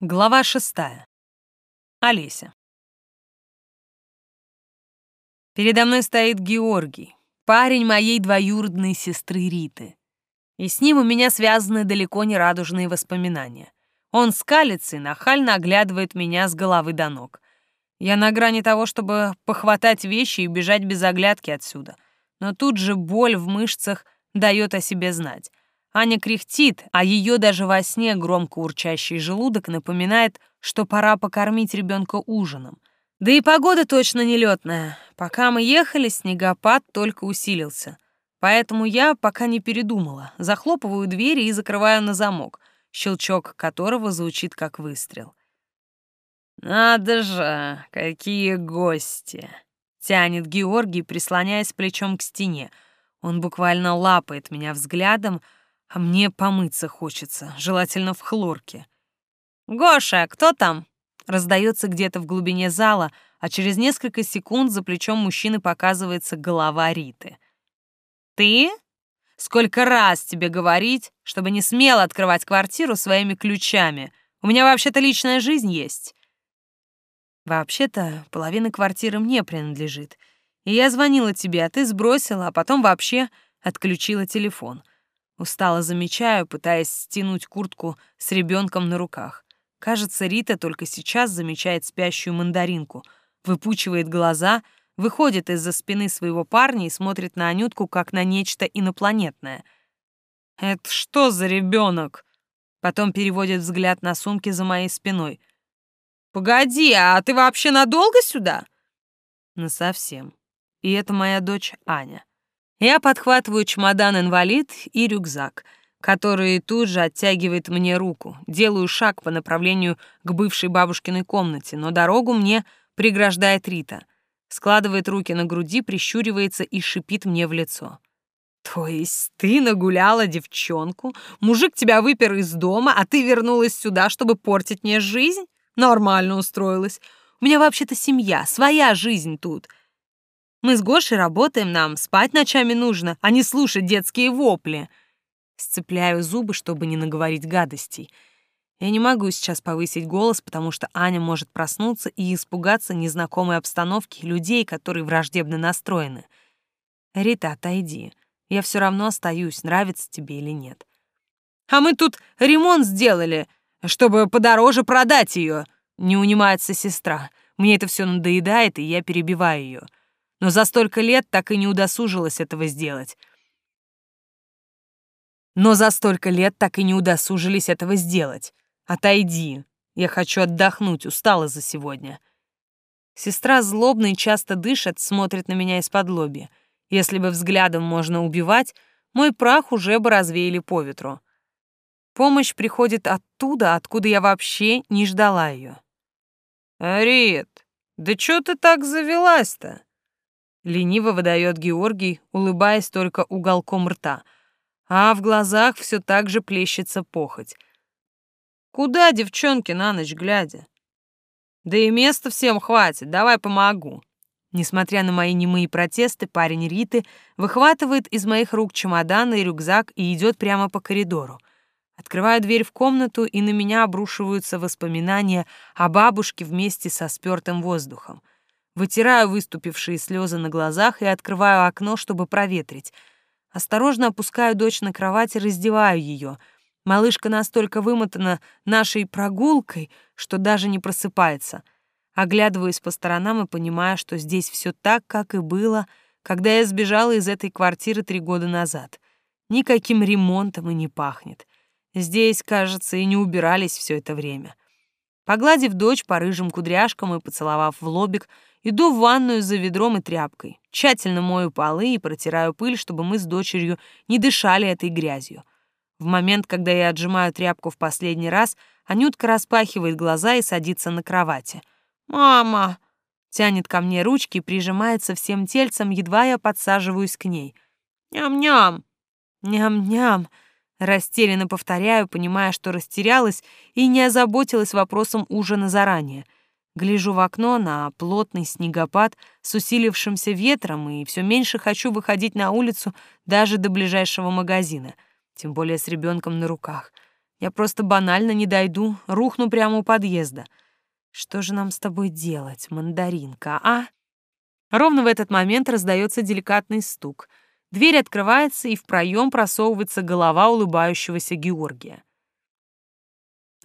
Глава шестая. Олеся. Передо мной стоит Георгий, парень моей двоюродной сестры Риты. И с ним у меня связаны далеко не радужные воспоминания. Он скалится и нахально оглядывает меня с головы до ног. Я на грани того, чтобы похватать вещи и бежать без оглядки отсюда. Но тут же боль в мышцах дает о себе знать. Аня кряхтит, а ее даже во сне громко урчащий желудок напоминает, что пора покормить ребенка ужином. Да и погода точно нелетная. Пока мы ехали, снегопад только усилился. Поэтому я пока не передумала. Захлопываю двери и закрываю на замок, щелчок которого звучит как выстрел. «Надо же, какие гости!» — тянет Георгий, прислоняясь плечом к стене. Он буквально лапает меня взглядом, а мне помыться хочется, желательно в хлорке. «Гоша, кто там?» Раздается где-то в глубине зала, а через несколько секунд за плечом мужчины показывается голова Риты. «Ты? Сколько раз тебе говорить, чтобы не смело открывать квартиру своими ключами? У меня вообще-то личная жизнь есть». «Вообще-то половина квартиры мне принадлежит. И я звонила тебе, а ты сбросила, а потом вообще отключила телефон. Устало замечаю, пытаясь стянуть куртку с ребенком на руках. Кажется, Рита только сейчас замечает спящую мандаринку, выпучивает глаза, выходит из-за спины своего парня и смотрит на Анютку как на нечто инопланетное. «Это что за ребенок? Потом переводит взгляд на сумки за моей спиной. «Погоди, а ты вообще надолго сюда?» «Насовсем. И это моя дочь Аня. Я подхватываю чемодан-инвалид и рюкзак, который тут же оттягивает мне руку. Делаю шаг по направлению к бывшей бабушкиной комнате, но дорогу мне преграждает Рита. Складывает руки на груди, прищуривается и шипит мне в лицо. «То есть ты нагуляла девчонку, мужик тебя выпер из дома, а ты вернулась сюда, чтобы портить мне жизнь? Нормально устроилась. У меня вообще-то семья, своя жизнь тут. Мы с Гошей работаем, нам спать ночами нужно, а не слушать детские вопли. Сцепляю зубы, чтобы не наговорить гадостей. Я не могу сейчас повысить голос, потому что Аня может проснуться и испугаться незнакомой обстановки людей, которые враждебно настроены. Рита, отойди. Я все равно остаюсь, нравится тебе или нет. А мы тут ремонт сделали, чтобы подороже продать ее. Не унимается сестра. Мне это все надоедает, и я перебиваю ее но за столько лет так и не удосужилась этого сделать. Но за столько лет так и не удосужились этого сделать. Отойди. Я хочу отдохнуть, устала за сегодня. Сестра злобно и часто дышит, смотрит на меня из-под лоби. Если бы взглядом можно убивать, мой прах уже бы развеяли по ветру. Помощь приходит оттуда, откуда я вообще не ждала ее. «Рит, да чё ты так завелась-то?» Лениво выдает Георгий, улыбаясь только уголком рта, а в глазах все так же плещется похоть. Куда девчонки на ночь глядя? Да и места всем хватит, давай помогу. Несмотря на мои немые протесты, парень Риты выхватывает из моих рук чемодан и рюкзак и идет прямо по коридору. Открываю дверь в комнату, и на меня обрушиваются воспоминания о бабушке вместе со спёртым воздухом. Вытираю выступившие слезы на глазах и открываю окно, чтобы проветрить. Осторожно опускаю дочь на кровать и раздеваю ее. Малышка настолько вымотана нашей прогулкой, что даже не просыпается. Оглядываюсь по сторонам и понимаю, что здесь все так, как и было, когда я сбежала из этой квартиры три года назад. Никаким ремонтом и не пахнет. Здесь, кажется, и не убирались все это время. Погладив дочь по рыжим кудряшкам и поцеловав в лобик, Иду в ванную за ведром и тряпкой. Тщательно мою полы и протираю пыль, чтобы мы с дочерью не дышали этой грязью. В момент, когда я отжимаю тряпку в последний раз, Анютка распахивает глаза и садится на кровати. «Мама!» Тянет ко мне ручки и прижимается всем тельцем, едва я подсаживаюсь к ней. «Ням-ням!» «Ням-ням!» Растерянно повторяю, понимая, что растерялась и не озаботилась вопросом ужина заранее — Гляжу в окно на плотный снегопад с усилившимся ветром и все меньше хочу выходить на улицу даже до ближайшего магазина, тем более с ребенком на руках. Я просто банально не дойду, рухну прямо у подъезда. Что же нам с тобой делать, мандаринка, а? Ровно в этот момент раздается деликатный стук. Дверь открывается, и в проем просовывается голова улыбающегося Георгия.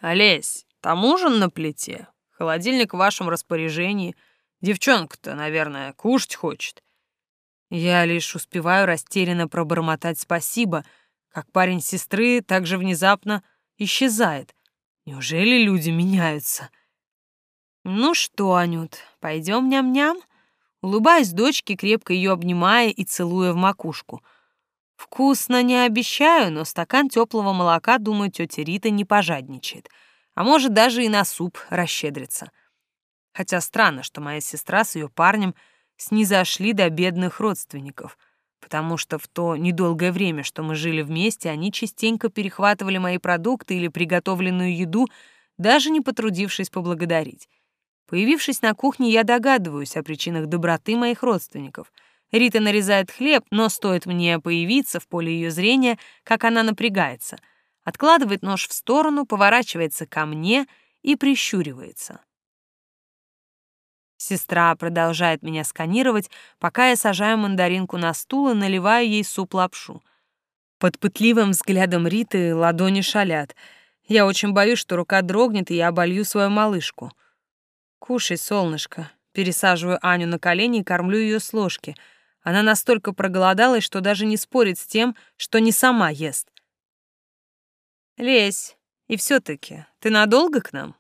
«Олесь, там ужин на плите? Холодильник в вашем распоряжении. Девчонка-то, наверное, кушать хочет». Я лишь успеваю растерянно пробормотать спасибо, как парень сестры так же внезапно исчезает. Неужели люди меняются? Ну что, Анют, пойдем ням-ням? Улыбаюсь дочке, крепко ее обнимая и целуя в макушку. Вкусно не обещаю, но стакан теплого молока, думаю, тетя Рита не пожадничает. А может, даже и на суп расщедрится. Хотя странно, что моя сестра с ее парнем снизошли до бедных родственников, потому что в то недолгое время, что мы жили вместе, они частенько перехватывали мои продукты или приготовленную еду, даже не потрудившись поблагодарить. Появившись на кухне, я догадываюсь о причинах доброты моих родственников. Рита нарезает хлеб, но стоит мне появиться в поле ее зрения, как она напрягается. Откладывает нож в сторону, поворачивается ко мне и прищуривается. Сестра продолжает меня сканировать, пока я сажаю мандаринку на стул и наливаю ей суп-лапшу. Под пытливым взглядом Риты ладони шалят. Я очень боюсь, что рука дрогнет, и я оболью свою малышку. «Кушай, солнышко». Пересаживаю Аню на колени и кормлю ее с ложки. Она настолько проголодалась, что даже не спорит с тем, что не сама ест. «Лезь, и все таки ты надолго к нам?»